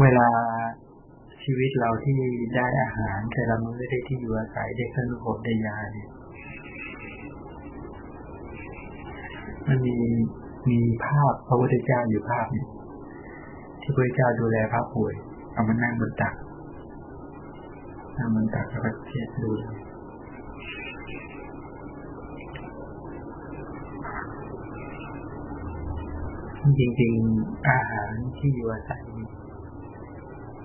เวลาชีวิตเราที่ได้อาหารแต่เราไม่ได้ที่อยู่อาศัยได้ขนมได้ยาเนี่ยมันมีมีภาพพระพุทธเจ้าอยู่ภาพนี้ที่พระเจ้าดูแลพระป่วยเอามานั่งบนตักนั่งบนตักแล้วก็เช็ดดูจริงๆอาหารที่อยู่อาศัย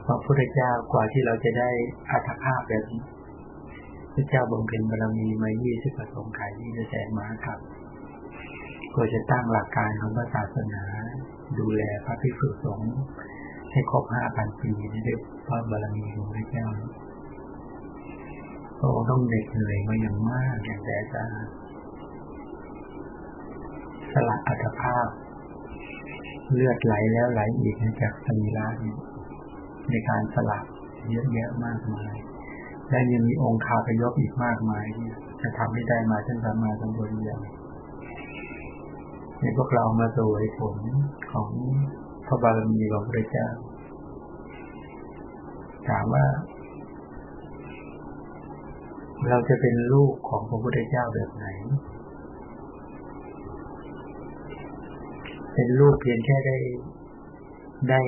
พระพุทธเจ้ากว่าที่เราจะได้อัตภาพแบบนี้พระเจ้าบำเพ็ญบารมีมายี่สิบประสงค์ขายยี่สิบแสนมาครับก็จะตั้งหลักการของศาสนา ดูแลพระภิกษุสงฆ์ให้ครบห้าพันปีนี่ด้วยพระบารมีของพระเจ้าก็ต้องเด็กเหนื่อยมาอย่างมากอย่างแต่จะสละอัตภาพ เลือดไหลแล้วไหลอีกจากสมีระ ในการสละเยอะแยะมากมาย และยังมีองค์คาพยพอีกมากมายที่จะทำให้ได้มาจนสมาสัมปวิญญาในพวกเรามาสวยผลของพระบารมีของพระเจ้าถามว่า เราจะเป็นลูกของพระพุทธเจ้าแบบไหน เป็นลูกเพียงแค่ได้ได้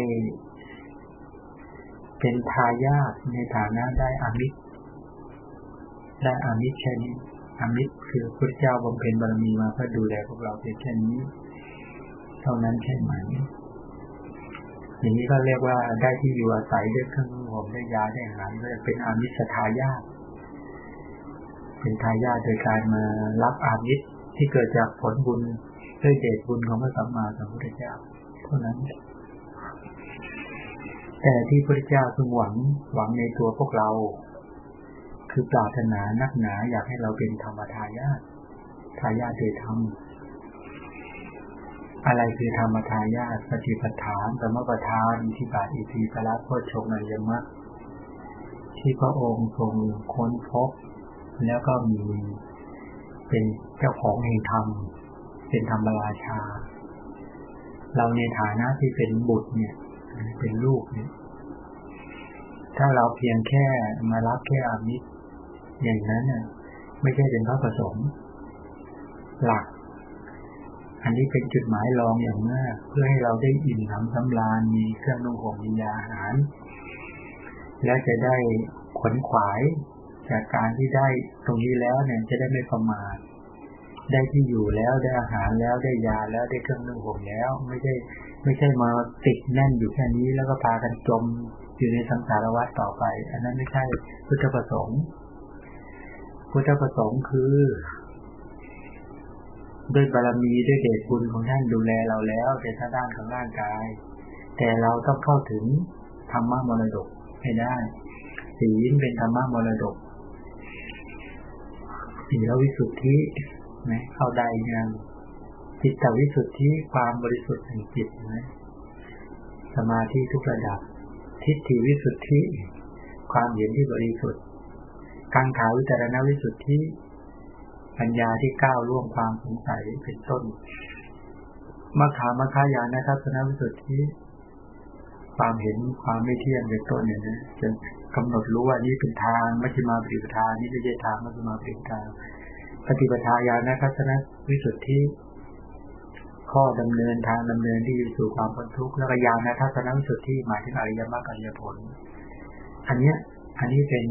เป็นทายาทในฐานะได้อามิตรได้อามิตรแค่นี้อามิตรคือพระเจ้าบำเพ็ญบารมีมาเพื่อดูแลพวกเราเพียงแค่นี้ เท่านั้นใช่ไหมอย่างนี้ก็เรียกว่าได้ที่อยู่อาศัยด้วยเครื่องห่มได้ยยาได้อาหารก็จะเป็นอามิสทายาทเป็นทายาทโดยการมารับอามิสที่เกิดจากผลบุญด้วยเดชบุญของพระสัมมาสัมพุทธเจ้าเท่านั้น แต่ที่พระเจ้าทรงหวังหวังในตัวพวกเรา คือปรารถนานักหนาอยากให้เราเป็นธรรมทายาททายาทโดยธรรมอะไรคือธรรมทายาทปฏิปทานสมประทานที่บาทอิทีพระโพชงอริยมรรคที่พระองค์ทรงค้นพบ แล้วก็มีเป็นเจ้าของแห่งธรรม เป็นธรรมราชา เราในฐานะที่เป็นบุตรเนี่ย เป็นลูกเนี่ยถ้าเราเพียงแค่มารับแค่อามิตรอย่างนั้นน่ะ ไม่ใช่เป็นพระประสงค์หลัก อันนี้เป็นจุดหมายรองอย่างมากเพื่อให้เราได้อิ่มหนำสำราญมีเครื่องนุ่งห่มมียาอาหาร และจะได้ขวนขวายจากการที่ได้ตรงนี้แล้วเนี่ยจะได้ไม่ประมาทได้ที่อยู่แล้วได้อาหารแล้วได้ยาแล้วได้เครื่องนุ่งห่มแล้ว ไม่ใช่ ไม่ใช่มาติดแน่นอยู่แค่นี้แล้วก็พากันจมอยู่ในสังสารวัฏต่อไป อันนั้นไม่ใช่พุทธประสงค์ พุทธประสงค์คือ ด้วยบารมีด้วยเดชบุญของท่านดูแลเราแล้วในทางด้านของร่างกาย แต่เราต้องเข้าถึงธรรมะมรดกให้ได้ศีลเป็นธรรมะมรดกศีลวิสุทธินะเข้าได้งาน จิตวิสุทธิความบริสุทธิ์แห่งจิตนะสมาธิทุกระดับ ทิฏฐิวิสุทธิ ความเห็นที่บริสุทธิ์กังขาวิจารณวิสุทธิ ปัญญาที่ก้าวล่วงความสงสัยเป็นต้นมาขามาคายานะทัศนวิสุทธิ ความเห็นความไม่เที่ยงเป็นต้นเนี่ยนะจะกำหนดรู้ว่านี่เป็นทางมัชฌิมาปฏิปทานี่ไม่ใช่ทางมัชฌิมาปฏิปทาปฏิปทาญาณทัศนวิสุทธิ ข้อดำเนินทางดำเนินที่สู่ความพ้นทุกข์แล้วก็ญาณทัศนวิสุทธิหมายถึงอริยมรรคอริยผล อันเนี้ย อันนี้เป็น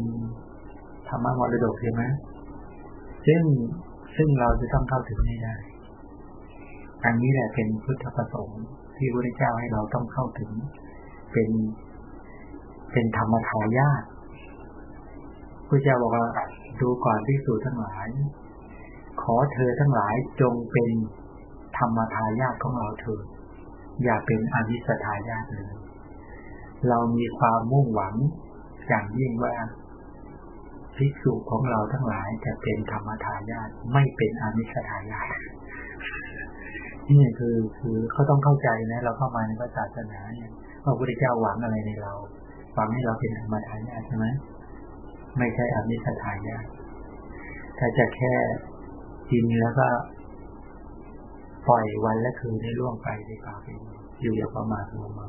ธรรมะมรดกใช่ไหมซึ่งซึ่งเราจะต้องเข้าถึงให้ได้อันนี้แหละเป็นพุทธประสงค์ที่พระเจ้าให้เราต้องเข้าถึงเป็นเป็นธรรมทายาทพระเจ้าบอกว่าดูก่อนที่สู่ทั้งหลาย ขอเธอทั้งหลายจงเป็น ธรรมทายาทของเราเถิดอย่าเป็นอนิสทายาทเลยเรามีความมุ่งหวังอย่างยิ่งว่าภิกษุของเราทั้งหลายจะเป็นธรรมทายาทไม่เป็นอนิสทายาทนี่คือคือเขาต้องเข้าใจนะ เราเข้ามาในพระศาสนาเนี่ยพระพุทธเจ้าหวังอะไรในเราหวังให้เราเป็นธรรมทายาทใช่ไหมไม่ใช่อนิสทายาทถ้าจะแค่กินแล้วก็ ปล่อยวันและคืนให้ล่วงไปดีกว่าไปอยู่อย่างประมาทลงมา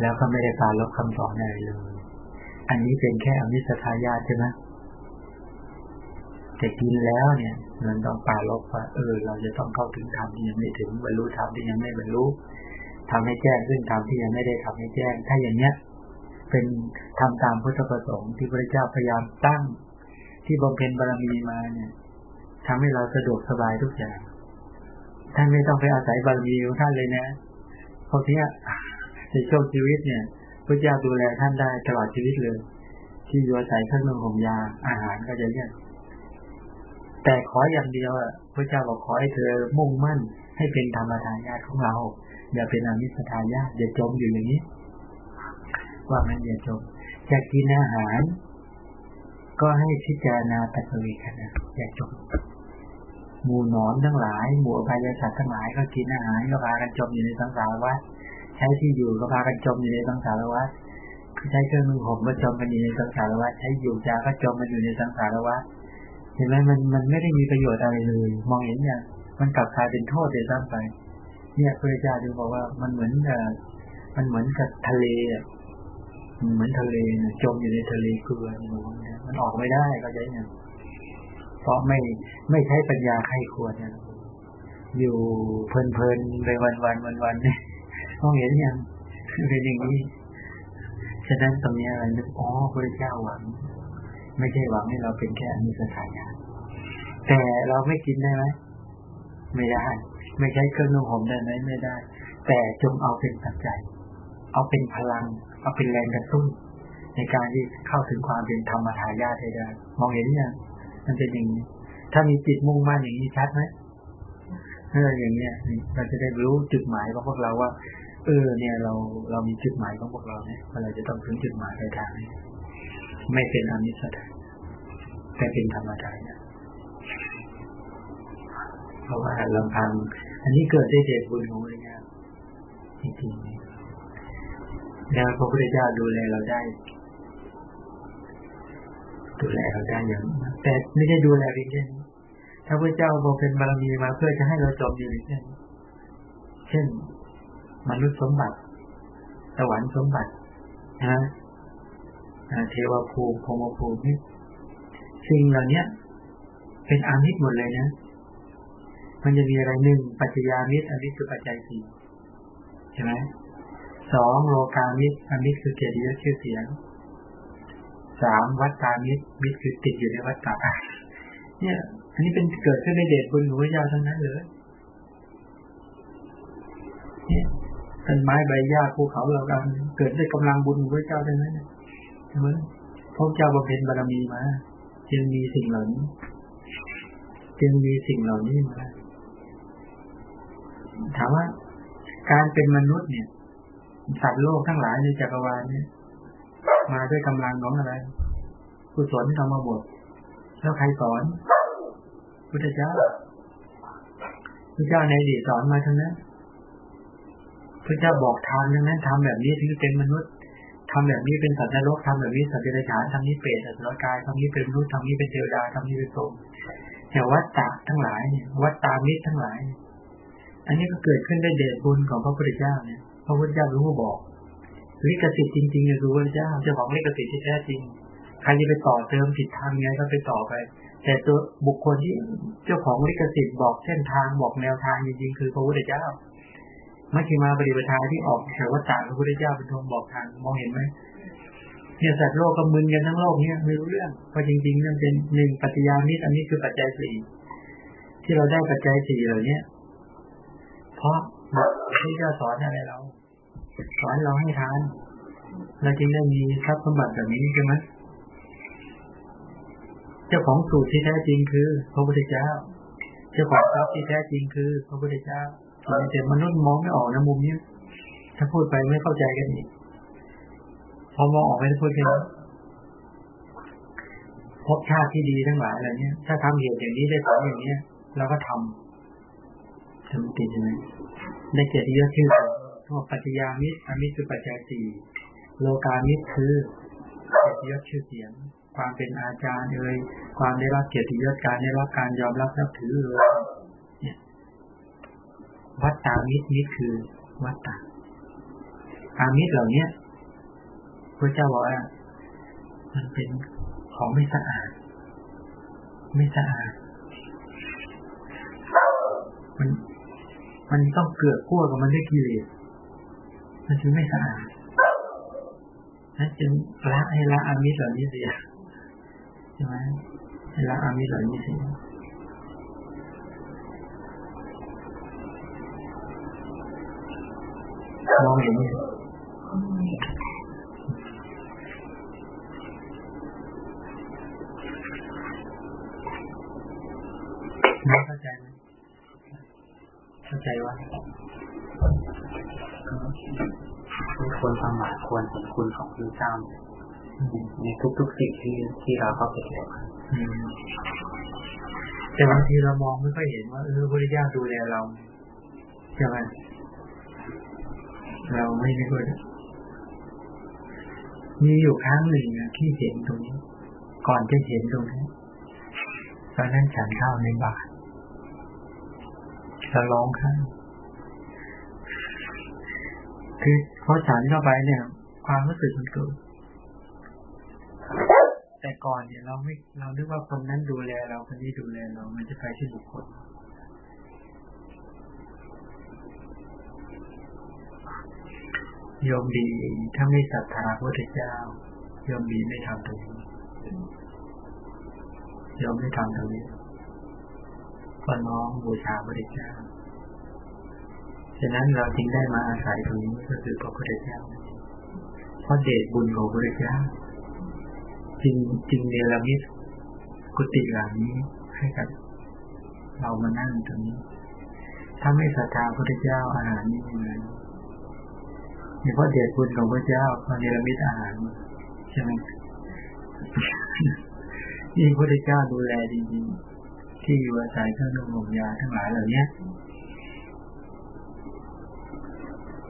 แล้วก็ไม่ได้ปาลบคำสอนอะไรเลย อันนี้เป็นแค่อมิสทายาใช่ไหมแต่กินแล้วเนี่ย มันต้องปาลบว่าเออ เราจะต้องเข้าถึงธรรมที่ยังไม่ถึงบรรลุธรรมที่ยังไม่บรรลุทำให้แจ้งซึ่งธรรมที่ยังไม่ได้ทำให้แจ้ง ถ้าอย่างเนี้ย เป็นทำตามพุทธประสงค์ที่พระเจ้าพยายามตั้ง ที่บำเพ็ญบารมีมาเนี่ยทำให้เราสะดวกสบายทุกอย่าง ท่านไม่ต้องไปอาศัยบารมีของท่านเลยนะเพราะเนี้ยในช่วงชีวิตเนี่ยพระเจ้าดูแลท่านได้ตลอดชีวิตเลย ที่อยู่อาศัยเครื่องมือของยาอาหารก็จะเยอะแต่ขออย่างเดียวอะพระเจ้าบอกขอให้เธอมุ่งมั่น ให้เป็นธรรมทายาทของเราอย่าเป็นอมิสทายาทอย่าจมอยู่อย่างนี้ ว่ามันอย่าจมจะกินอาหาร ก็ให้พิจารณาปัจจุบันนะอย่าจม หมู่นอนทั้งหลาย หมู่อบายสัตว์ทั้งหลายก็กินอาหารก็พากันจมอยู่ในสังสารวัฏใช้ที่อยู่ก็พากันจมอยู่ในสังสารวัฏใช้เครื่องมือผมก็จมกันอยู่ในสังสารวัฏใช้อยู่จาก็จมกันอยู่ในสังสารวัฏเห็นไหมมันมันไม่ได้มีประโยชน์อะไรเลย มองเห็นเนี่ยมันกลับกลายเป็นโทษเดยซ้ำไป เนี่ยพระเจ้าดูบอกว่ามันเหมือนกับมันเหมือนกับทะเลอะเหมือนทะเลนะจมอยู่ในทะเลเกลือเนี่ยมันออกไม่ได้ก็จะเนี่ยเพ ราะไม่ไม่ใช้ปัญญาใครควรเนี่ยอยู่เพลินๆไปวันวันวันวันนี่มองเห็นยังเป็นอย่างนี้ฉะนั้นตรงนี้อะไรนึกอ๋อพระเจ้าหวัง ไม่ใช่หวังให้เราเป็นแค่อนิสสายาแต่เราไม่กินได้ไหมไม่ได้ ไม่ใช้เครื่องนุ่งห่มได้ไหมไม่ได้ แต่จงเอาเป็นปัจจัย เอาเป็นพลัง เอาเป็นแรงกระตุ้น ในการที่เข้าถึงความเป็นธรรมทายาทได้มองเห็นยัง มันเป็นอย่างนี้ ถ้ามีจิตมุ่งมั่นอย่างนี้ชัดไหมเอออย่างเนี้ยเราจะได้รู้จุดหมายของพวกเราว่า เออ เนี่ยเราเรามีจุดหมายของพวกเราเนี่ยเราจะต้องถึงจุดหมายปลายทางนี้ไม่เป็นอมิสทาแต่เป็นธรรมดาเนี่ยเพราะว่าลำพัง อันนี้เกิดได้เดชบุญของพระเจ้าจริงๆแล้วพระพุทธเจ้าดูแลเราได้ ดูแลเราได้อย่างแต่ไม่ได้ดูแลเพียงแค่นี้ถ้าพระเจ้าบอกเป็นบารมีมาเพื่อจะให้เราจบอยู่เช่นเช่น มนุษย์สมบัติ สวรรค์สมบัตินะเทวภูมิพรมภูมิสิ่งเหล่านี้เป็นอามิตรหมดเลยนะ มันจะมีอะไรหนึ่งปัจจยามิตรอันนี้คือปัจจัยสี่ใช่ไหมสองโลกามิตรอันนี้คือเกียรติยศชื่อเสียง สามวัตตามิตรมิตรคือติดอยู่ในวัตตาเนี่ย อันนี้เป็นเกิดขึ้นในเดชบุญของพระเจ้าทั้งนั้นเลยเนี่ยต้นไม้ใบหญ้าภูเขาเรากันเกิดด้วยกำลังบุญของพระเจ้าทั้งนั้นใช่ไหมพระเจ้าบำเพ็ญบารมีมาจึงมีสิ่งเหล่านี้จึงมีสิ่งเหล่านี้มาถามว่าการเป็นมนุษย์เนี่ยสัตว์โลกทั้งหลายในจักรวาลเนี่ย มาด้วยกำลังของอะไรกุศลธรรมบทแล้วใครสอนพุทธเจ้าพระเจ้าในอดีตสอนมาทั้งนั้นพระเจ้าบอกทางทั้งนั้นทำแบบนี้ถึงเป็นมนุษย์ทำแบบนี้เป็นสัตว์นรกทำแบบนี้สัตว์เดรัจฉานทำนี้เปรตสัตว์รกายทำนี้เป็นมนุษย์ทำนี้เป็นเทวดาทำนี้เป็นพรหมแต่วัตตะทั้งหลายเนี่ยวัตตามิตรทั้งหลาย อันนี้ก็เกิดขึ้นได้เดชบุญของพระพุทธเจ้าเนี่ยพระพุทธเจ้ารู้บอก ลิขสิทธิ์จริงๆเนี่ยรู้พระเจ้าเจ้าของลิขสิทธิ์ที่แท้จริงใครจะไปต่อเติมผิดทางไงก็ไปต่อไป แต่ตัวบุคคลที่เจ้าของลิขสิทธิ์บอกเส้นทางบอกแนวทางจริงๆคือพระพุทธเจ้ามัชฌิมาปฏิปทาที่ออกแต่ว่าจากพระพุทธเจ้าเป็นทงบอกทางมองเห็นไหมเนี่ยสัตว์โลกก็มึนกันทั้งโลกเนี่ยไม่รู้เรื่องเพราะจริงๆนั่นเป็นหนึ่งปัจจัยามิตรอันนี้คือปัจจัยสี่ที่เราได้ปัจจัยสี่เหล่านี้เพราะพระพุที่จะสอนอะไรเรา สอนเราให้ทานเราจึงได้มีทรัพย์สมบัติแบบนี้ใช่ไหมเจ้าของสูตรที่แท้จริงคือ พระพุทธเจ้า เจ้าของทรัพย์ที่แท้จริงคือ พระพุทธเจ้าแต่มนุษย์มองไม่ออกนะมุมนี้ถ้าพูดไปไม่เข้าใจกันอีกพอมองออกไม่ได้พูดกันพบชาติที่ดีทั้งหลายอะไรเนี้ย ถ้าทำเหตุอย่างนี้ได้ผลอย่างเนี้ยเราก็ทำทำติดใช่ไหมได้เกียรติยศชื่อทั้ง ปัจจยามิตรอมิตรคือปัจจัยสี่โลกามิตรคือเกียรติยศชื่อเสียง ความเป็นอาจารย์เอ่ยความได้รับเกียรติยศการได้รับการยอมรับนับถือเอ่ยวัตตามิตรมิตรคือวัตตาอามิตรเหล่านี้พระเจ้าบอกว่ามันเป็นของไม่สะอาด ไม่สะอาด มันมันต้องเกลือกั้วกับมันด้วยกิเลส มันจึงไม่สะอาดนั่นจึงละให้ละอามิตรเหล่านี้เสียใช่ไหมให้ละอามิตรเหล่านี้เสียมองเห็นไหมไม่เข้าใจไหมเข้าใจว่า ควรความหมายควรเห็นคุณของพระเจ้าในทุกๆสิ่งที่ที่เราเข้าไปเกี่ยวอืมแต่บางทีเรามองไม่ค่อยเห็นว่าเออพระเจ้าดูแลเราใช่ไหมเราไม่ได้ด้วยมีอยู่ครั้งหนึ่งที่เห็นตรงนี้ ก่อนจะเห็นตรงนี้ตอนนั้นฉันข้าวในบาทเราร้องไห้ คือพอฉันเข้าไปเนี่ย ความรู้สึกมันเกิดแต่ก่อนเนี่ยเราไม่เราคิดว่าคนนั้นดูแลเราคนนี้ดูแลเรา มันจะไปที่บุคคลโยมดีถ้าไม่ศรัทธาพระพุทธเจ้าโยมดีไม่ทำตรงนี้โยมไม่ทำตรงนี้ก็น้องบูชาพระพุทธเจ้า ฉะนั้นเราจึงได้มาอาศัยตรงนี้ก็คือพระพุทธเจ้า เพราะเดชบุญของพระพุทธเจ้าจึงจึงเนรมิตกุฏิหลังนี้ให้กับเรามานั่งตรงนี้ ถ้าไม่ศรัทธาพระพุทธเจ้าอาหารนี้ยังไงมีเพราะเดชบุญของพระเจ้ามาเนรมิตอาหารใช่ไหมนี่พระพุทธเจ้าดูแลจริงๆที่อยู่อาศัยเครื่องนุ่งห่มยาทั้งหลายเหล่านี้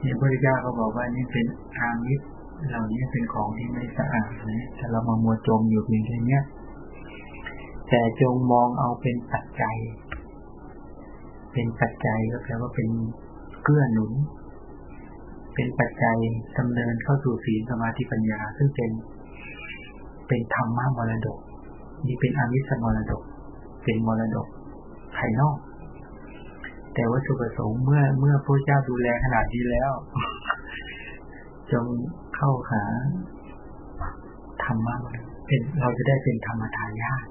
นี่พระพุทธเจ้าก็บอกว่านี่เป็นอามิตรเหล่านี้เป็นของที่ไม่สะอาดนะถ้าเรามามัวจมอยู่เพียงแค่นี้แต่จงมองเอาเป็นปัจจัย เป็นปัจจัยก็แปลว่าเป็นเกื้อหนุน เป็นปัจจัยดำเนินเข้าสู่ศีลสมาธิปัญญา ซึ่งเป็นเป็นธรรมะมรดก นี่เป็นอามิสมรดก เป็นมรดกภายนอก แต่ว่าจุประสงค์เมื่อเมื่อพระเจ้าดูแลขนาดนี้แล้ว จงเข้าหาธรรมะเป็นเราจะได้เป็นธรรมทายาท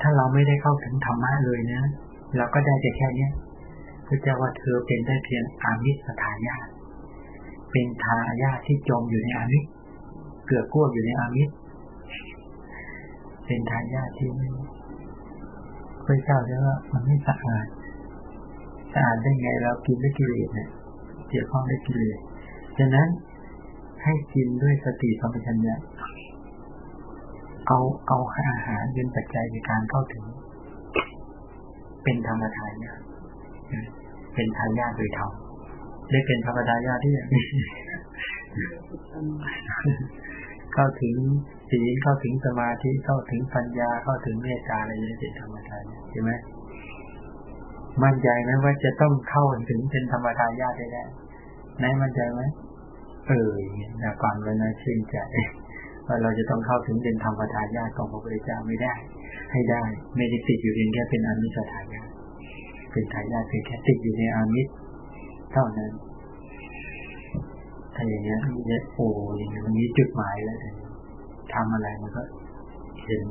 ถ้าเราไม่ได้เข้าถึงธรรมะเลยนะเราก็ได้แต่แค่เนี้ยพระเจ้าว่าเธอเป็นได้เพียงอามิสทายาทเป็นทายาทที่จมอยู่ในอามิสเกลือกล้วอยู่ในอามิสเป็นทายาทที่พระเจ้าเรียกว่ามันไม่สะอาด สะอาดได้ไงเรากินด้วยกิเลสเนี่ยเกี่ยวข้องด้วยกิเลสฉะนั้นให้กินด้วยสติสัมปชัญญะเอาเอาอาหารเป็นปัจจัยในการเข้าถึง เป็นธรรมทายาทเป็นทายาทโดยธรรมได้เป็นธรรมทายาทที่อย่างนี้เข้าถึงศีลเข้าถึงสมาธิเข้าถึงปัญญาเข้าถึงเมตตาอะไรอย่างนี้เป็นธรรมทายาใช่ไหม มั่นใจไหมว่าจะต้องเข้าถึงเป็นธรรมทายาทได้ได้ไหนมั่นใจไหมเออเนี่ยฟังแล้วนะชื่นใจว่าเราจะต้องเข้าถึงเป็นธรรมทายาทของพระพุทธเจ้าไม่ได้ ให้ได้ ไม่ได้ติดอยู่เพียงแค่เป็นอามิสทายาทเป็นทายาทเพียงแค่ติดอยู่ในอามิสเท่านั้นถ้าอย่างเงี้ยเนี่โอ้อย่างเงี้ยมันมีจุดหมายแล้วทำอะไรมันก็เห็น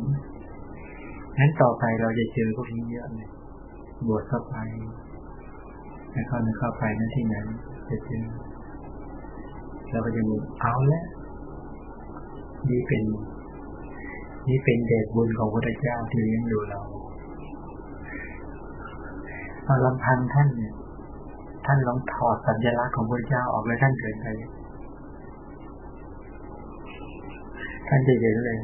งั้นต่อไปเราจะเจอพวกนี้เยอะเลย บวชเข้าไปแล้วเข้าในเข้าไปนั่นที่นั้นจะเจอเราก็จะมีเอาแล้วนี่เป็น นี่เป็นเดชบุญของพระเจ้าที่เลี้ยงดูเราเอาลำพังท่านเนี่ย ท่านลองถอดสัญลักษณ์ของพระเจ้าออกแล้วท่านเกิดไปท่านจะเห็นเลย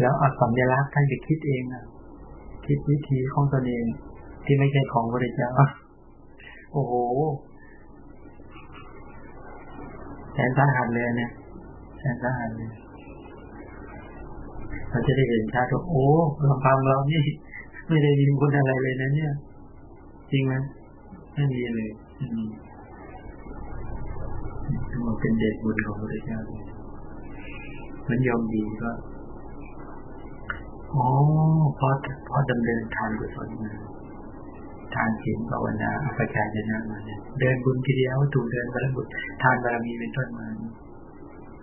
แล้วเอาสัญลักษณ์ท่านจะคิดเองอะคิดวิธีของตนเองที่ไม่ใช่ของพระเจ้าโอ้โหแสนสาหัสเลยเนี่ยแสนสาหัสเลยเราจะได้เห็นชาติโอ้ลำพังเรานี่ไม่ได้ยินคนอะไรเลยนะเนี่ย จริงไหมไม่มีเลยไม่มีมันเป็นเดชบุญของพระเจ้าเหมือนยอมดีก็ อ๋อพอพอดำเนินทานกุศลมาทานศีลภาวนาอัปจายนะมาเนี่ยเดินบุญทีเดียวถูกเดินบารบุญทานบารมีเป็นต้นมา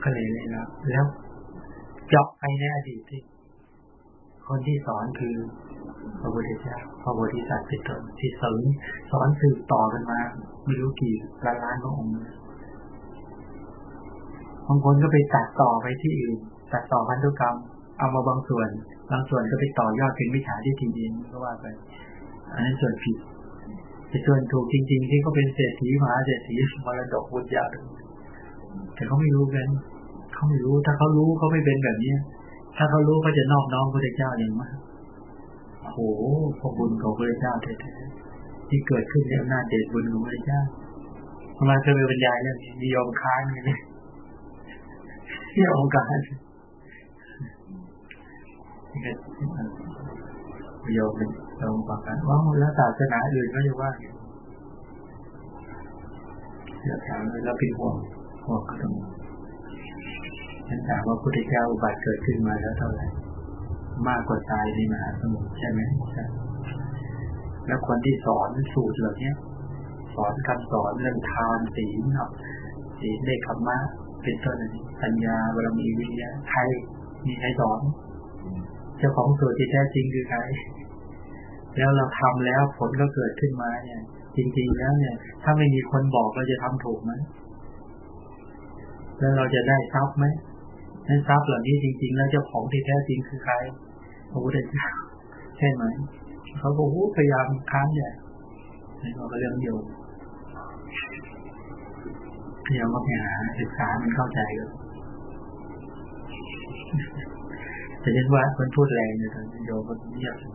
ก็เลยเลยแล้วแล้วเจาะไปในอดีตที่คนที่สอนคือพระพุทธเจ้าพระโพธิสัตว์เป็นต้นที่สอนสอนสืบต่อกันมาไม่รู้กี่ล้านล้านพระองค์บางคนก็ไปตัดต่อไปที่อื่นตัดต่อพันธุกรรม เอามาบางส่วน บางส่วนก็ไปต่อยอดเป็นวิชาที่ทีเองก็ว่าไป อันนั้นส่วนผิดแต่ส่วนถูกจริง ๆ ที่เขาเป็นเศรษฐีมหาเศรษฐีมรดกบุญญาแต่เขาไม่รู้กันเขาไม่รู้ถ้าเขารู้เขาไม่เป็นแบบนี้ถ้าเขารู้เขาจะนอบน้อมพระเจ้าอย่างมากโหพระบุญของพระเจ้าแท้ๆที่เกิดขึ้นในอำนาจเดชบุญของพระเจ้ามาเคยไปบรรยายเรื่องนี้มียอมค้านเลยที่องการ โยมเป็นตรงกับกันว่าแล้วศาสนาอื่นก็จะว่าเดี๋ยวถามแล้วเป็นห่วงห่วงก็ต้องฉันถามว่าพุทธเจ้าอุบัติเกิดขึ้นมาแล้วเท่าไหร่มากกว่าตายในมหาสมุทรใช่ไหมใช่แล้วคนที่สอนสูตรเหล่านี้สอนคำสอนเรื่องทานศีลเนาะศีลเลขคำมะเป็นต้นปัญญาบารมีวิญญาใครมีใครสอน จ้าของสูตรที่แท้จริงคือใครแล้วเราทำแล้วผลก็เกิดขึ้นมาเนี่ย จริงๆแล้วเนี่ย ถ้าไม่มีคนบอกเราจะทำถูกไหมแล้วเราจะได้ทรัพย์ไหมนั้นทรัพย์เหล่านี้จริง ๆ แล้วเจ้าของที่แท้จริงคือใครพระพุทธเจ้าใช่ไหมเขาก็พยายามค้านใหญ่นี่ก็เรื่องเดียวพยายามมาหาศึกษามันเข้าใจก็ จะเห็นว่าคนพูดแรงเนี่ยตอนโยมก็เงียบเลย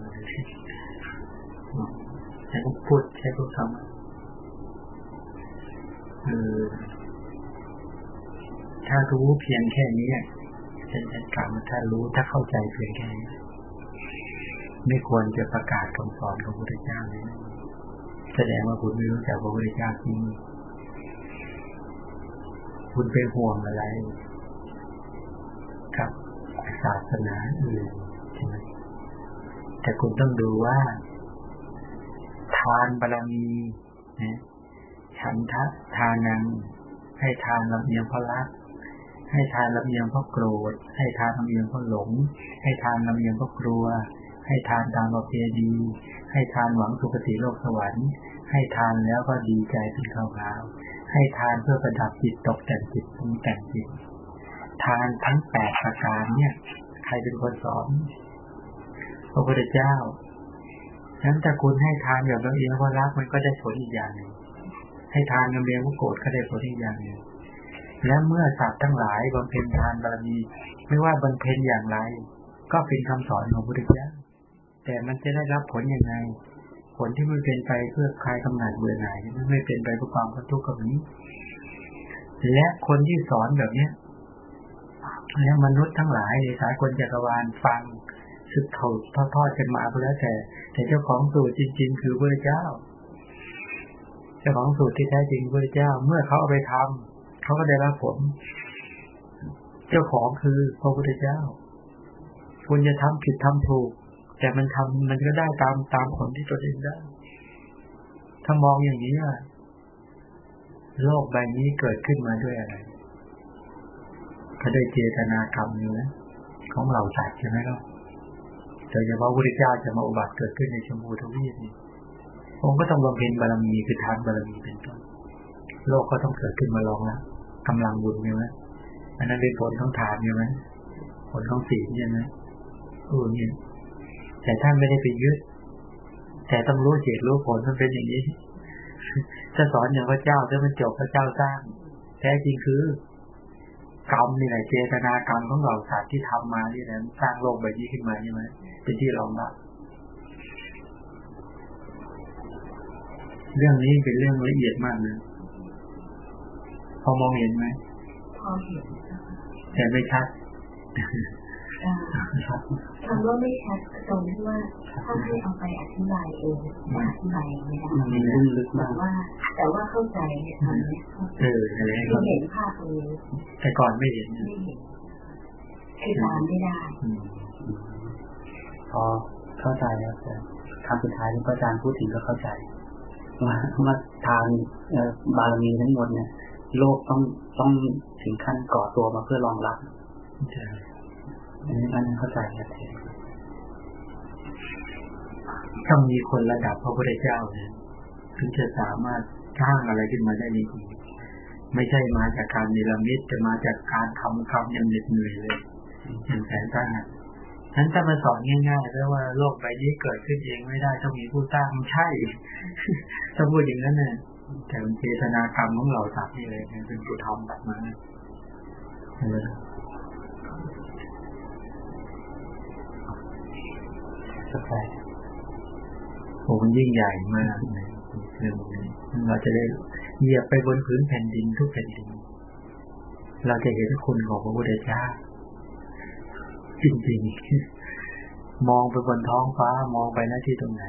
ใช้พวกพูดใช้พวกคำเออถ้ารู้เพียงแค่นี้เป็นการถ้ารู้ถ้าเข้าใจเพียงแค่นี้ไม่ควรจะประกาศคำสอนของพระพุทธเจ้าเลยแสดงว่าคุณไม่รู้จักพระพุทธเจ้าจริงคุณไปห่วงอะไร ศาสนาอื่นใช่ไหมแต่คุณต้องดูว่า ทานบารมีนะฉันทะทานัง ให้ทานลำเอียงเพราะรัก ให้ทานลำเอียงเพราะโกรธ ให้ทานลำเอียงเพราะหลง ให้ทานลำเอียงเพราะกลัว ให้ทานตามประเพณีให้ทานหวังสุคติโลกสวรรค์ ให้ทานแล้วก็ดีใจเป็นขาวขาวให้ทานเพื่อประดับจิตตกแต่งจิตปรุงแต่งจิต ทานทั้งแปดประการเนี่ย ใครเป็นคนสอนพระพุทธเจ้าฉะนั้นถ้าคุณให้ทานแบบละเอียงเพราะรักมันก็ได้ผลอีกอย่างหนึ่งให้ทานลำเอียงเพราะโกรธก็ได้ผลอีกอย่างหนึ่งและเมื่อสัตว์ทั้งหลายบำเพ็ญทานบารมีไม่ว่าบำเพ็ญอย่างไร ก็เป็นคำสอนของพระพุทธเจ้าแต่มันจะได้รับผลยังไง ผลที่มันเป็นไปเพื่อคลายกำหนัดเบื่อหน่ายไม่เป็นไปเพื่อความทุกข์กับนี้ และคนที่สอนแบบเนี้ย และมนุษย์ทั้งหลายในสายคนจักรวาลฟังสืบทอดทอดกันมาก็แล้วแต่ แต่เจ้าของสูตรจริง ๆ คือพระเจ้า เจ้าของสูตรที่แท้จริงพระเจ้า เมื่อเขาเอาไปทำเขาก็ได้รับผล เจ้าของคือพระพุทธเจ้า คุณจะทำผิดทำถูก แต่มันทำมันก็ได้ตามตามผลที่ตัวเองได้ ถ้ามองอย่างนี้ว่าโลกใบนี้เกิดขึ้นมาด้วยอะไร เขาได้เจตนากรรมอยู่นะของเราสัตว์ใช่ไหมครับโดยเฉพาะพระพุทธเจ้าจะมาอุบัติเกิดขึ้นในชมพูทวีปนี่องค์ก็ต้องบำเพ็ญบารมีคือทานบารมีเป็นต้นโลกก็ต้องเกิดขึ้นมาลองละกำลังบุญใช่ไหมอันนั้นเป็นผลของทานใช่ไหมผลของศีลใช่ไหมโอ้เนี่ยแต่ท่านไม่ได้ไปยึดแต่ต้องรู้เหตุรู้ผลมันเป็นอย่างนี้ถ้าสอนอย่างพระเจ้าถ้ามันจบพระเจ้าสร้าง แท้จริงคือ กรรมนี่แหละเจตนากรรมของเราสัตว์ที่ทำมาที่นั้นสร้างโลกใบนี้ขึ้นมาใช่ไหมเป็นที่รองรับเรื่องนี้เป็นเรื่องละเอียดมากเลยพอมองเห็นไหมพอเห็นแต่ไม่ชัด คำว่าไม่ชัดตรงที่ว่าถ้าให้เอาไปอธิบายเองอธิบายไม่ได้มันลึกลึกแต่มากว่า แต่ว่าเข้าใจเนี่ยตอนนี้เอออะไรคือเห็นภาพตรงนี้แต่ก่อนไม่เห็นไม่เห็นคือตามไม่ได้อืมพอเข้าใจแล้วแต่คำสุดท้ายที่พระอาจารย์พูดถึงก็เข้าใจว่าว่าทางเอ่อบารมีทั้งหมดเนี่ย โลกต้องต้องถึงขั้นก่อตัวมาเพื่อรองรับใช่ อันนี้อันนี้เข้าใจครับต้องมีคนระดับพระพุทธเจ้าเนี่ยถึงจะสามารถสร้างอะไรขึ้นมาได้จริงไม่ใช่มาจากการนิรมิตจะมาจากการทำคำอย่างเหน็ดเหนื่อยเลยอย่างแสนสาหัสฉันจะมาสอนง่ายๆแล้วว่าโลกใบนี้เกิดขึ้นเองไม่ได้ต้องมีผู้สร้างใช่ถ้าพูดอย่างนั้นเนี่ยแต่มันเจตนากรรมของเราสัตว์นี่เลยเนี่ยเป็นผู้ทำแบบมา เออเข้าใจโอ้มันยิ่งใหญ่มากเลยเรื่องนี้เราจะได้เหยียบไปบนพื้นแผ่นดินทุกแผ่นดิน เราจะเห็นคุณของพระพุทธเจ้าจริงๆ มองไปบนท้องฟ้ามองไปหน้าที่ตรงไหน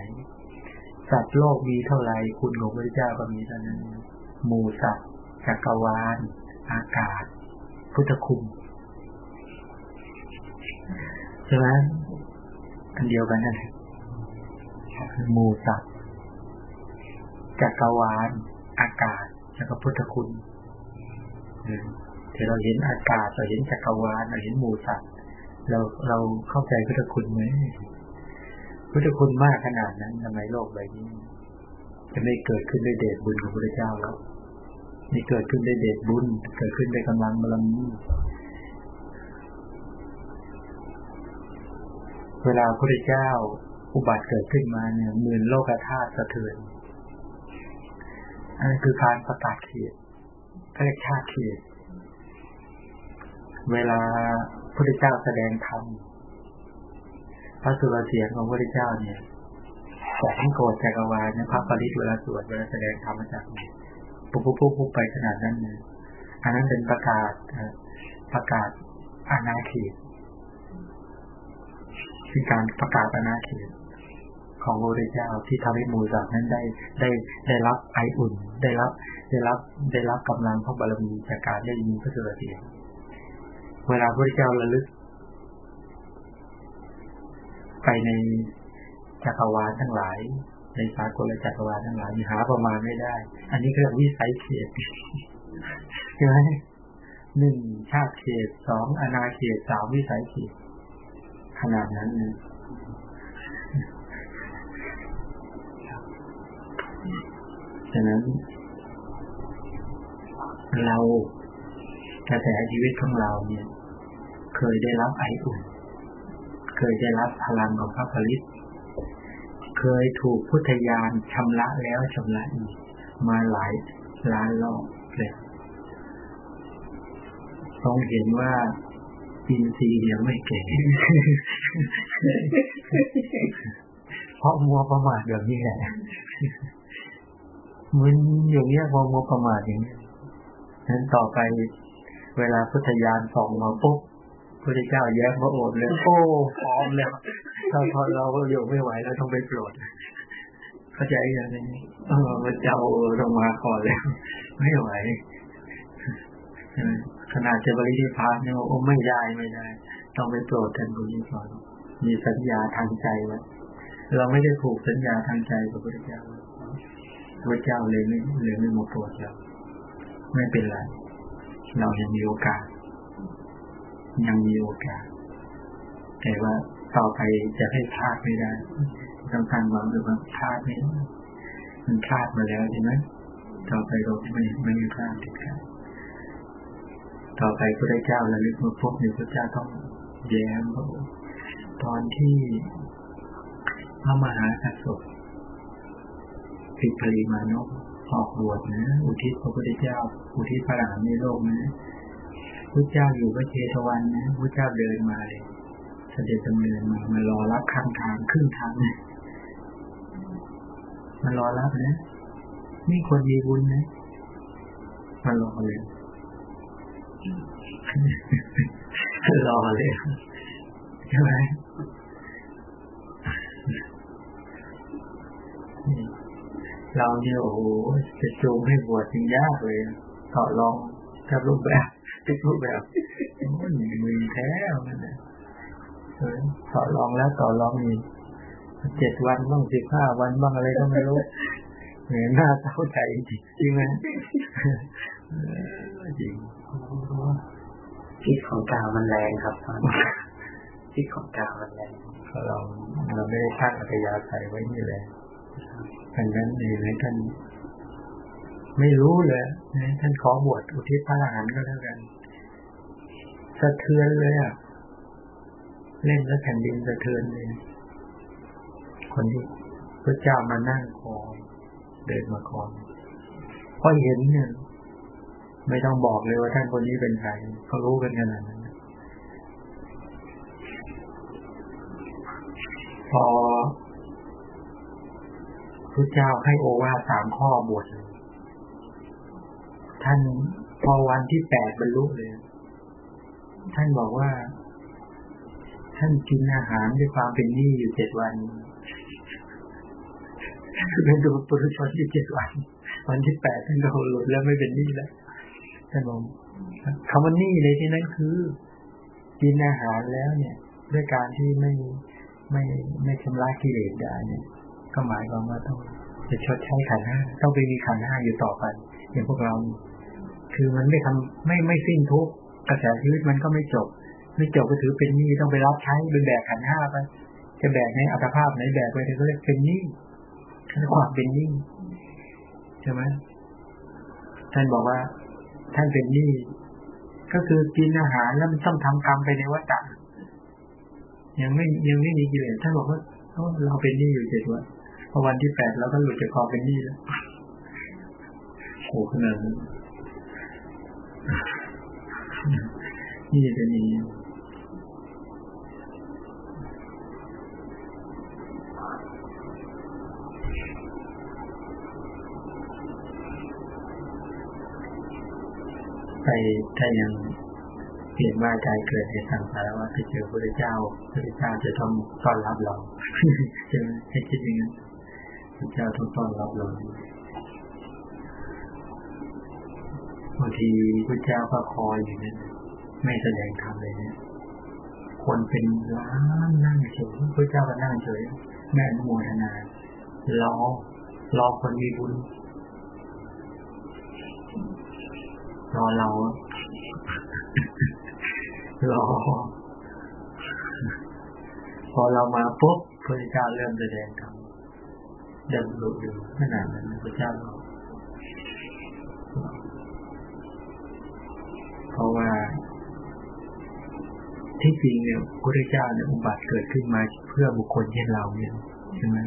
สัตว์โลกมีเท่าไหร่คุณของพระพุทธเจ้าก็มีเท่านั้นหมู่สัตว์จักรวาล อากาศ พุทธคุณใช่ไหม อันเดียวกันนั่นแหละหมู่สัตว์จักรวาล อากาศแล้วก็พุทธคุณเออที่เราเห็นอากาศเราเห็นจักรวาลเราเห็นหมู่สัตว์เราเราเข้าใจพุทธคุณไหมพุทธคุณมากขนาดนั้นทำไมโลกใบนี้ จะไม่เกิดขึ้นด้วยเดชบุญของพระเจ้าแล้วนี่เกิดขึ้นด้วยเดชบุญ เกิดขึ้นด้วยกำลังบารมี เวลาพระเจ้าอุบัติเกิดขึ้นมาเนี่ยหมื่นโลกธาตุสะเทือนอันนี้คือการประกาศเขตเรียกชาติเขตเวลาพระเจ้าแสดงธรรมพระสุรเสียงของพระเจ้าเนี่ยแสงโกรธจักรวาลเนี่ยพระปริศเวลาสวดเวลาแสดงธรรมมาจากไหนปุ๊บปุ๊บปุ๊บปุ๊บไปขนาดนั้นเลยอันนั้นเป็นประกาศประกาศอาณาเขต คือการประกาศอาณาเขตของพระพุทธเจ้าที่ทำให้มูสัตว์นั้นได้ได้ได้รับไออุ่น ได้รับได้รับได้รับกำลังพระบารมีจากการได้ยินพระสุรเสียงเวลาพระพุทธเจ้าระลึก ไปในจักรวาลทั้งหลาย ในสากลจักรวาลทั้งหลายหาประมาณไม่ได้ อันนี้ก็เรียกวิสัยเขตใช่ไหมหนึ่งชาติเขตสองอนาเขตสามวิสัยเขต ขนาดนั้นนะฉะนั้น เรากระแสชีวิตของเราเนี่ย เคยได้รับไออุ่น เคยได้รับพลังของพระผลิตเคยถูกพุทธญาณชำระแล้วชำระอีกมาหลายล้านรอบเลยต้องเห็นว่า อินทรีย์ยังไม่เก่งเพราะมัวประมาทแบบนี้แหละมันอย่างเงี้ยพอมัวประมาทอย่างนี้นั้นต่อไปเวลาพุทธญาณส่องมาปุ๊บพระเจ้าแย้มพระโอษฐ์เลยโอ้พร้อมแล้วถ้าพอเราก็อยู่ไม่ไหวแล้วต้องไปโปรดเข้าใจอย่างนี้เออพระเจ้าต้องมาก่อนแล้ว ไม่ไหวใช่ไหม ขนาดจะบริธิพานเนี่ยโอ้ไม่ได้ไม่ได้ ต้องไปโปรดท่านผู้นี้ก่อนมีสัญญาทางใจไว้เราไม่ได้ผูกสัญญาทางใจกับพระเจ้าพระเจ้าเลยไม่เลยไม่มาโปรดเราไม่เป็นไร เรายังมีโอกาส ยังมีโอกาส แต่ว่าต่อไปจะให้พลาดไม่ได้ต้องการวางหรือว่าพลาดไม่มันพลาดมาแล้วใช่ไหมต่อไปเราไม่ไม่มีพลาดเด็ดขาด ต่อไปพระเจ้าระลึกมาพบในพระเจ้าต้องแย้มตอนที่พระมหากษัตริย์ปิดปริมานกออกบวชนะ อุทิศพระพุทธเจ้า อุทิศพระหลานในโลกนะพระเจ้าอยู่พระเชตวันนะพระเจ้าเดินมาเลยเสด็จดำเนินมามารอรับข้างทางครึ่งทางนะมารอรับนะนี่คนมีบุญนะมารอเลย รอเลยใช่ไหมเราเนี่ยโอ้โหจะจูงให้บวชจริงยากเลยต่อรองกับรูปแบบทุกรูปแบบมันมือแท้มันนะต่อรองแล้วต่อรองอีกเจ็ดวันบ้างสิบห้าวันบ้างอะไรก็ไม่รู้เหมือนหน้าเศร้าใจจริงจริงไหมจริง พิษของกาวมันแรงครับตอนพิษของกาวมันแรงเราเราไม่ได้ตั้งอัตยาใส่ไว้นี่แหละดังนั้นเองท่านไม่รู้เลยท่านขอบวชอุทิศพระอรหันต์ก็แล้วกันสะเทือนเลยอะเล่นแล้วแผ่นดินสะเทือนเลยคนที่พระเจ้ามานั่งคอยเดินมาคอยพอเห็นเนี่ย ไม่ต้องบอกเลยว่าท่านคนนี้เป็นใครเขารู้กันขนาดนั้นพอพระเจ้าให้โอวาสามข้อบวชเลยท่านพอวันที่แปดบรรลุเลย ท่านบอกว่า ท่านกินอาหารด้วยความเป็นหนี้อยู่เจ็ดวันเป็นดูปุถุชนอยู่เจ็ดวัน วันที่แปดท่านก็หลุดแล้วไม่เป็นหนี้แล้ว ท่านบอกคำว่านี้ในที่นั้นคือ กินอาหารแล้วเนี่ย ด้วยการที่ไม่ไม่ไม่ชำระกิเลสได้เนี่ย ก็หมายความว่าต้องจะชดใช้ขันห้าต้องไปมีขันห้าอยู่ต่อไปอย่างพวกเรา คือมันไม่ทำไม่ไม่สิ้นทุกกระแสชีวิตมันก็ไม่จบ ไม่จบก็ถือเป็นหนี้ต้องไปรับใช้เป็นแบกขันห้าไปจะแบกในอัตภาพไหนแบกไปเขาเรียกเป็นหนี้คือความเป็นหนี้ใช่ไหมท่านบอกว่า ท่านเป็นหนี้ก็คือกินอาหารแล้วมันต้องทำกรรมไปในวัฏจักรยังไม่ยังไม่มีกิเลสท่านบอกว่าเราเป็นหนี้อยู่เจ็ดวันพอวันที่แปดเราก็หลุดจากความเป็นหนี้แล้วโหขนาดนั้นนี่จะมี ไปถ้ายังเปลี่ยนว่าใจเกิดในสังสารวัฏไปเจอพระเจ้าพระเจ้าจะต้องต้อนรับเราใช่ไหมให้คิดอย่างนั้นพระเจ้าต้องต้อนรับเราบางทีพระเจ้าก็คอยอยู่นั้นไม่แสดงธรรมเลยเนี่ยคนเป็นล้านนั่งเฉยพระเจ้าก็นั่งเฉยแม่นโมทนารอรอคนมีบุญ รอเรารอพอเรามาปุ๊บพระเจ้าเริ่มแสดงธรรมเดินหลุดอยู่ขนาดนั้นพระเจ้าเพราะว่า ที่จริงเนี่ยพระเจ้าเนี่ยอุบัติเกิดขึ้นมาเพื่อบุคคลเช่นเราเนี่ยใช่ไหม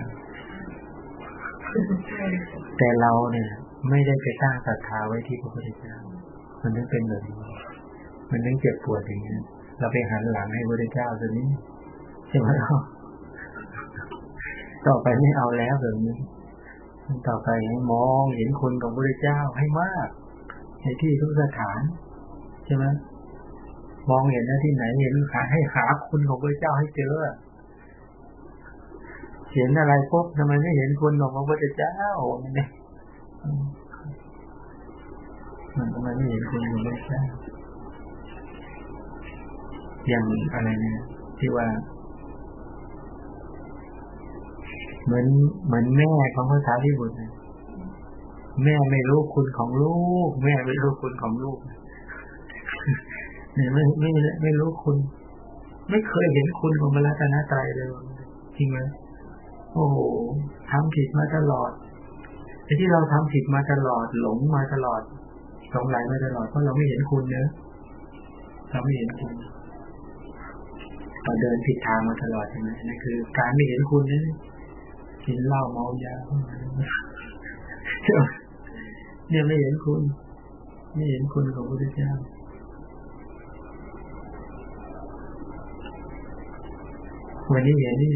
แต่เราเนี่ย ไม่ได้ไปสร้างศรัทธาไว้ที่พระพุทธเจ้า มันต้องเป็นแบบนี้มันต้องเจ็บปวดอย่างนี้เราไปหันหลังให้พระเจ้าตัวนี้ใช่ไหมเราต่อไปไม่เอาแล้วแบบนี้ ต่อไปให้มองเห็นคุณของพระเจ้าให้มาก ในที่ทุกสถานใช่ไหมมองเห็นหน้าที่ไหนเห็นขาให้หาคุณของพระเจ้าให้เจอเห็นอะไรปุ๊บทำไมไม่เห็นคุณของพระพุทธเจ้าเนี่ย มันทำไมไม่เห็นคุณของพระเจ้าอย่างอะไรเนี่ยที่ว่า เหมือนเหมือนแม่ของพระสารีบุตรแม่ไม่รู้คุณของลูก แม่ไม่รู้คุณของลูกเนี่ยไม่ไม่ไม่รู้คุณ ไม่เคยเห็นคุณของพระรัตนตรัยเลยจริงไหมโอ้โหทำผิดมาตลอดไอ้ที่เราทำผิดมาตลอด หลงมาตลอด หลงไหลมาตลอดเพราะเราไม่เห็นคุณเนอะเราไม่เห็นคุณเราเดินผิดทางมาตลอดใช่ไหมนั่นคือ การไม่เห็นคุณนี่กินเหล้าเมายาเนี่ยไม่เห็นคุณ ไม่เห็นคุณของพระพุทธเจ้าวันนี้เห็นนี่